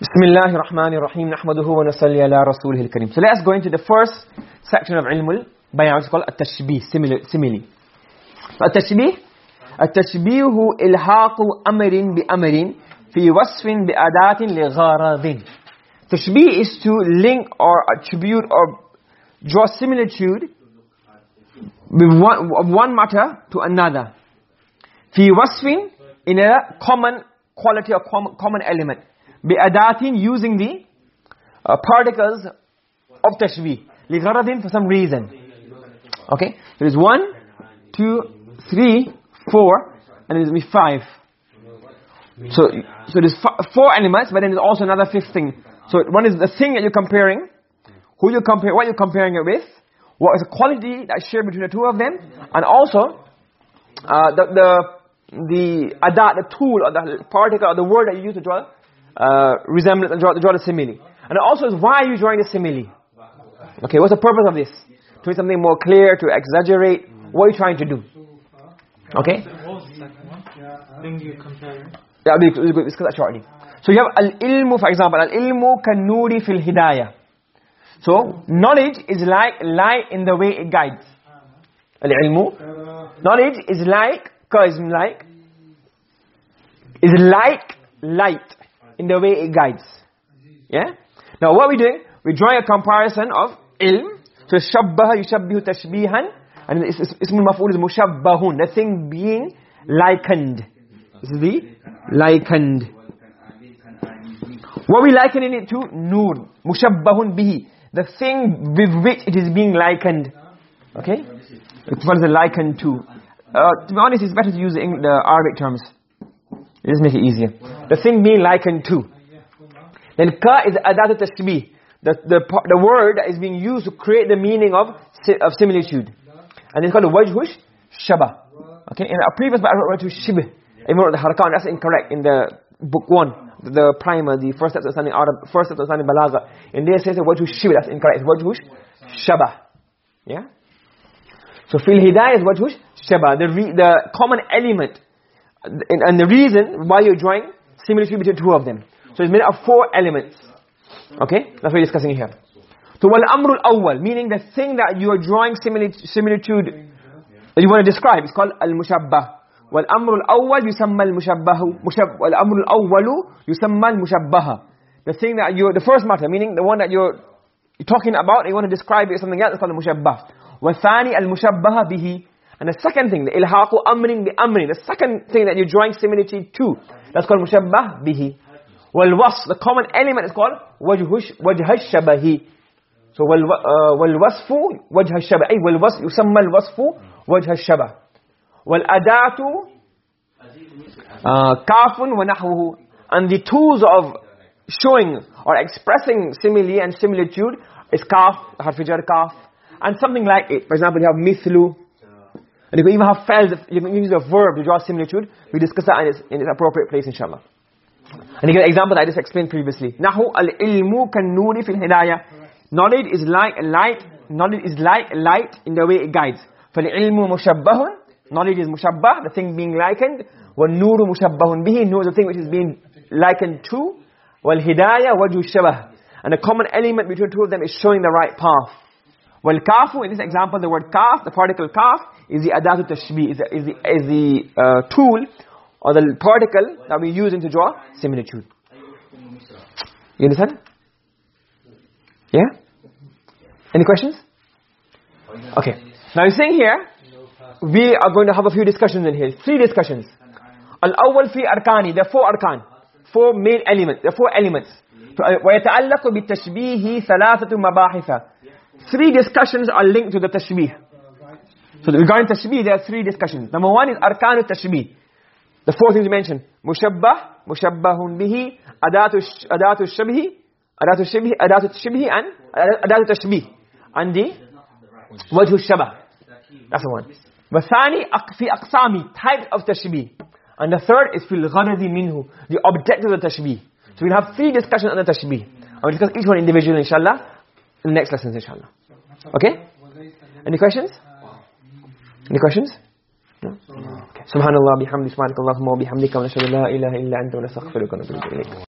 Bismillahir Rahmanir Rahim. Nahmaduhu wa nusalli ala rasulihil kareem. So let's go into the first section of ilmul bayan, which is called at-tashbih, simile. At-tashbih التشبيه إلحاق أمر بأمر في وصف بأداة لغرض Tashbih is to link or attribute or draw similitude with one, of one matter to another. في وصف in a common quality or common, common element. بأداة using the uh, particles of tashbih. لغرض for some reason. Okay? There is one, two, three, four, and there's be five. So, so there's four elements, but then there's also another fifth thing. So one is the thing that you're comparing, who you compare, what you're comparing it with, what is the quality that's shared between the two of them, and also uh, the the the adat, the tool or the particle or the word that you use to draw uh, resemblance and draw, draw the simile. And also is why are you drawing the simile? Okay, what's the purpose of this? To make something more clear, to exaggerate. What are you trying to do? Okay? Yeah, we'll, discuss that shortly. So you have al-ilmu, for example, al-ilmu kanuri fil hidayah. So, knowledge is like light in the way it guides. Al-ilmu. Knowledge is like, is like, is like light in the way it guides. Yeah? Now what we're doing, we're drawing a comparison of ilm. So, shabbaha yushabbihu tashbihan. And ismul maf'ul is mushabbahun. The thing being likened. This is the likened. What we likening it to? Nur. Mushabbahun bihi. The thing with which it is being likened. Okay? What is the likened to? Uh, to be honest, it's better to use the, the Arabic terms. It just make it easier. The thing being likened to. Then ka is adatu tashbih. The, the, the word that is being used to create the meaning of, of similitude. And it's called the wajhush shaba. Okay, in a previous book I wrote to shibh. I wrote the harakan, that's incorrect in the book 1 the primer, the first steps of Arab, first steps of studying Balagha. In there it says wajhu shibh, that's incorrect. It's wajhu shaba. Yeah? So fil hidayah is wajhu shaba, the the common element and, and the reason why you're drawing similitude between two of them. So it's made of four elements. Okay? That's what we're discussing here. So wal amrul awwal, meaning the thing that you are drawing similitude that you want to describe is called al mushabbah. والامر الاول يسمى المشبه مشب والامر الاول يسمى المشبه the thing that you the first matter meaning the one that you're, you're talking about you want to describe it as something else it's called المشبه والثاني المشبه به and the second thing, the ilhaqu amrin bi amrin, the second thing that you're drawing similitude to, that's called mushabbah bihi. Wal wasf, the common element is called wajhush wajhash shabahi. So wal uh, wal wasfu wajhash shabah, ay wal wasf yusamma al wasfu wajhash shabah. Wal adatu uh, kafun wa nahwuhu. And the tools of showing or expressing simile and similitude is kaf, harf jar kaf and something like it. For example, you have mithlu and you can even have fi'l, you can use a verb to draw similitude. We discuss that in its, in its appropriate place, inshallah. And again, an example that I just explained previously. Nahu al-ilmu kan-nuri. Knowledge is like light, knowledge is like light in the way it guides. فَالْعِلْمُ مُشَبَّهٌ Knowledge is mushabbah, the thing being likened. وَالنُّورُ مُشَبَّهٌ بِهِ Nur is the thing which is being likened to. وَالْهِدَايَةُ وَجُّ الشَّبَهِ And the common element between two of them is showing the right path. wal kafu in this example the word kaf the particle kaf is the adatu tashbih is the, is the, is the uh, tool or the particle that we use to draw similitude you understand yeah any questions okay now you're saying here we are going to have a few discussions in here three discussions al-awwal fi arkani there are four arkan four main elements there are four elements ويتعلق بالتشبيه ثلاثه مباحث three discussions are linked to the tashbih. So regarding tashbih there are three discussions. Number one is arkan tashbih. The four things mentioned mushabbah mushabbahun bihi adatu adatu shabhi adatu shabhi adatu shabhi and adatu tashbih. And the wajhu shabah. That's the one. Wasani fi aqsami type of tashbih. And the third is fil gharazi minhu the object of the tashbih. So we'll have three discussions on the tashbih. I will discuss each one individually inshallah in the next lessons inshallah. Okay? Any questions? Any questions? No? okay. subhanallah bihamdi subhanakallahumma wa bihamdika wa la ilaha illa anta wa nastaghfiruka wa natubu ilayk.